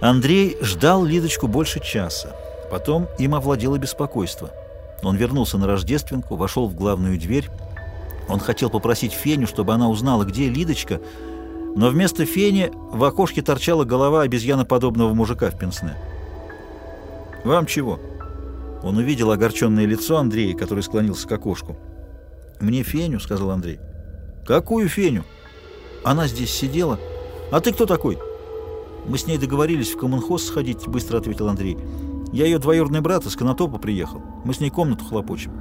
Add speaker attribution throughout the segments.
Speaker 1: Андрей ждал Лидочку больше часа. Потом им овладело беспокойство. Он вернулся на Рождественку, вошел в главную дверь. Он хотел попросить Феню, чтобы она узнала, где Лидочка, но вместо Фени в окошке торчала голова обезьяноподобного мужика в пенсне. «Вам чего?» Он увидел огорченное лицо Андрея, который склонился к окошку. «Мне Феню», — сказал Андрей. «Какую Феню?» «Она здесь сидела. А ты кто такой?» «Мы с ней договорились в коммунхоз сходить», — быстро ответил Андрей. «Я ее двоюродный брат из Конотопа приехал. Мы с ней комнату хлопочем».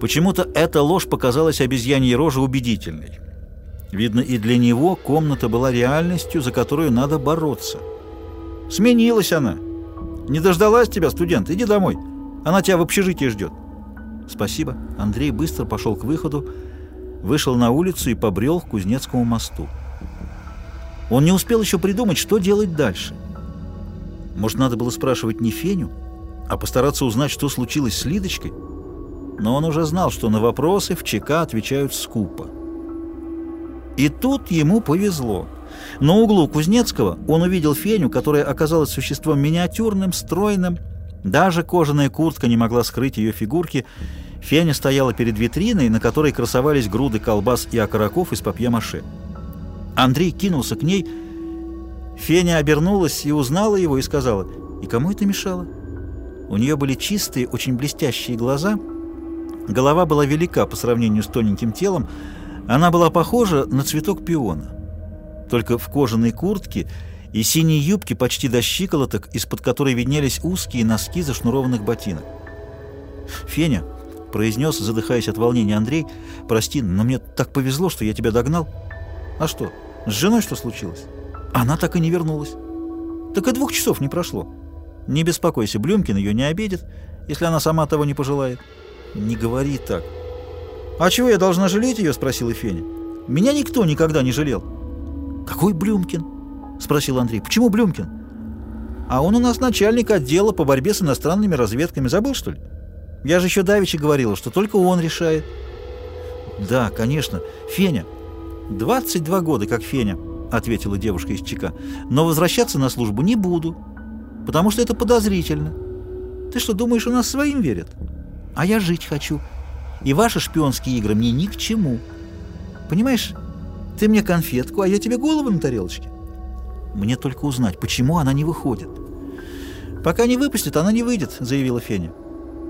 Speaker 1: Почему-то эта ложь показалась обезьяньей роже убедительной. Видно, и для него комната была реальностью, за которую надо бороться. «Сменилась она. Не дождалась тебя, студент. Иди домой. Она тебя в общежитии ждет». «Спасибо». Андрей быстро пошел к выходу, вышел на улицу и побрел к Кузнецкому мосту. Он не успел еще придумать, что делать дальше. Может, надо было спрашивать не Феню, а постараться узнать, что случилось с Лидочкой? Но он уже знал, что на вопросы в ЧК отвечают скупо. И тут ему повезло. На углу Кузнецкого он увидел Феню, которая оказалась существом миниатюрным, стройным. Даже кожаная куртка не могла скрыть ее фигурки. Феня стояла перед витриной, на которой красовались груды колбас и окороков из папье-маше. Андрей кинулся к ней. Феня обернулась и узнала его и сказала, «И кому это мешало?» У нее были чистые, очень блестящие глаза. Голова была велика по сравнению с тоненьким телом. Она была похожа на цветок пиона. Только в кожаной куртке и синей юбке почти до щиколоток, из-под которой виднелись узкие носки зашнурованных ботинок. «Феня», — произнес, задыхаясь от волнения Андрей, — «прости, но мне так повезло, что я тебя догнал». «А что?» С женой что случилось? Она так и не вернулась. Так и двух часов не прошло. Не беспокойся, Блюмкин ее не обидит, если она сама того не пожелает. Не говори так. А чего я должна жалеть ее? Спросила Феня. Меня никто никогда не жалел. Какой Блюмкин? Спросил Андрей. Почему Блюмкин? А он у нас начальник отдела по борьбе с иностранными разведками. Забыл, что ли? Я же еще давеча говорила, что только он решает. Да, конечно. Феня, «22 года, как Феня», — ответила девушка из ЧК. «Но возвращаться на службу не буду, потому что это подозрительно. Ты что, думаешь, у нас своим верят? А я жить хочу, и ваши шпионские игры мне ни к чему. Понимаешь, ты мне конфетку, а я тебе голову на тарелочке. Мне только узнать, почему она не выходит». «Пока не выпустит, она не выйдет», — заявила Феня.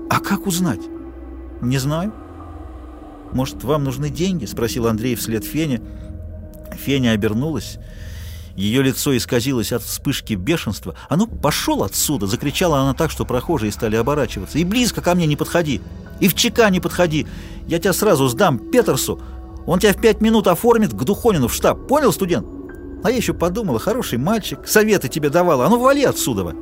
Speaker 1: «А как узнать?» «Не знаю». «Может, вам нужны деньги?» — спросил Андрей вслед Фене. Феня обернулась. Ее лицо исказилось от вспышки бешенства. «А ну, пошел отсюда!» — закричала она так, что прохожие стали оборачиваться. «И близко ко мне не подходи! И в ЧК не подходи! Я тебя сразу сдам Петерсу! Он тебя в пять минут оформит к Духонину в штаб! Понял, студент?» А я еще подумала, хороший мальчик, советы тебе давала. А ну, вали отсюда!